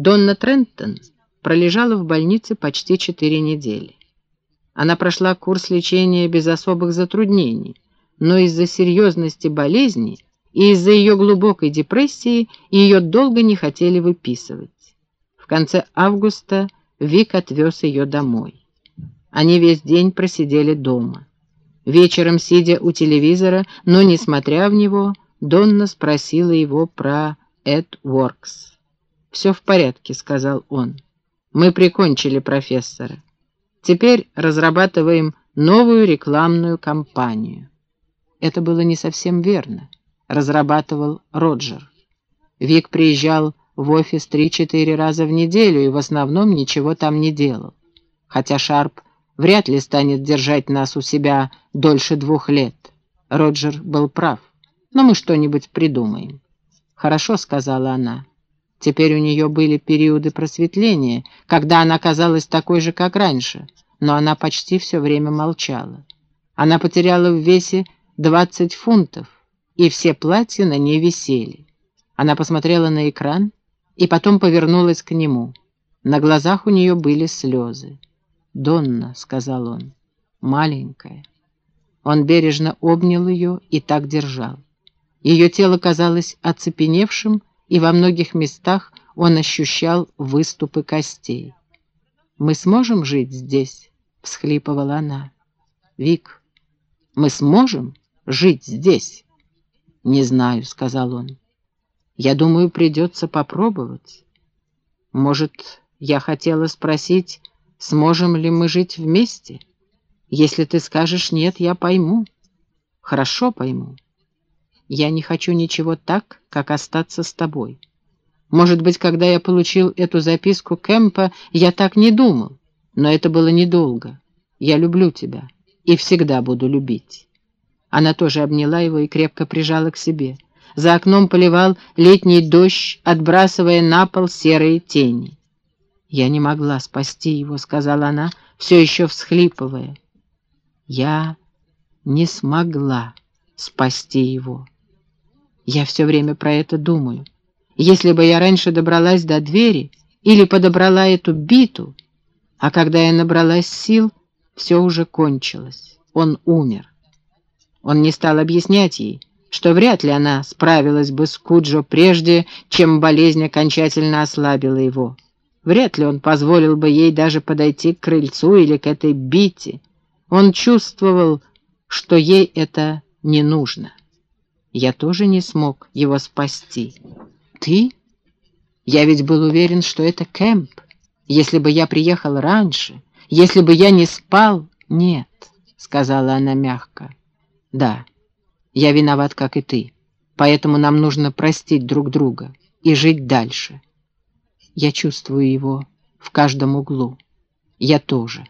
Донна Трентон пролежала в больнице почти четыре недели. Она прошла курс лечения без особых затруднений, но из-за серьезности болезни и из-за ее глубокой депрессии ее долго не хотели выписывать. В конце августа Вик отвез ее домой. Они весь день просидели дома. Вечером, сидя у телевизора, но не смотря в него, Донна спросила его про AdWorks. «Все в порядке», — сказал он. «Мы прикончили профессора. Теперь разрабатываем новую рекламную кампанию». Это было не совсем верно. Разрабатывал Роджер. Вик приезжал в офис три-четыре раза в неделю и в основном ничего там не делал. Хотя Шарп вряд ли станет держать нас у себя дольше двух лет. Роджер был прав. Но мы что-нибудь придумаем. «Хорошо», — сказала она. Теперь у нее были периоды просветления, когда она казалась такой же, как раньше, но она почти все время молчала. Она потеряла в весе 20 фунтов, и все платья на ней висели. Она посмотрела на экран и потом повернулась к нему. На глазах у нее были слезы. «Донна», — сказал он, — «маленькая». Он бережно обнял ее и так держал. Ее тело казалось оцепеневшим, и во многих местах он ощущал выступы костей. «Мы сможем жить здесь?» — всхлипывала она. «Вик, мы сможем жить здесь?» «Не знаю», — сказал он. «Я думаю, придется попробовать. Может, я хотела спросить, Сможем ли мы жить вместе? Если ты скажешь «нет», я пойму. Хорошо пойму. Я не хочу ничего так, как остаться с тобой. Может быть, когда я получил эту записку Кэмпа, я так не думал, но это было недолго. Я люблю тебя и всегда буду любить. Она тоже обняла его и крепко прижала к себе. За окном поливал летний дождь, отбрасывая на пол серые тени. «Я не могла спасти его», — сказала она, все еще всхлипывая. «Я не смогла спасти его. Я все время про это думаю. Если бы я раньше добралась до двери или подобрала эту биту, а когда я набралась сил, все уже кончилось. Он умер. Он не стал объяснять ей, что вряд ли она справилась бы с Куджо прежде, чем болезнь окончательно ослабила его. Вряд ли он позволил бы ей даже подойти к крыльцу или к этой бите. Он чувствовал, что ей это не нужно. Я тоже не смог его спасти. Ты? Я ведь был уверен, что это Кэмп. Если бы я приехал раньше, если бы я не спал... Нет, сказала она мягко. Да, я виноват, как и ты. Поэтому нам нужно простить друг друга и жить дальше. Я чувствую его в каждом углу. Я тоже.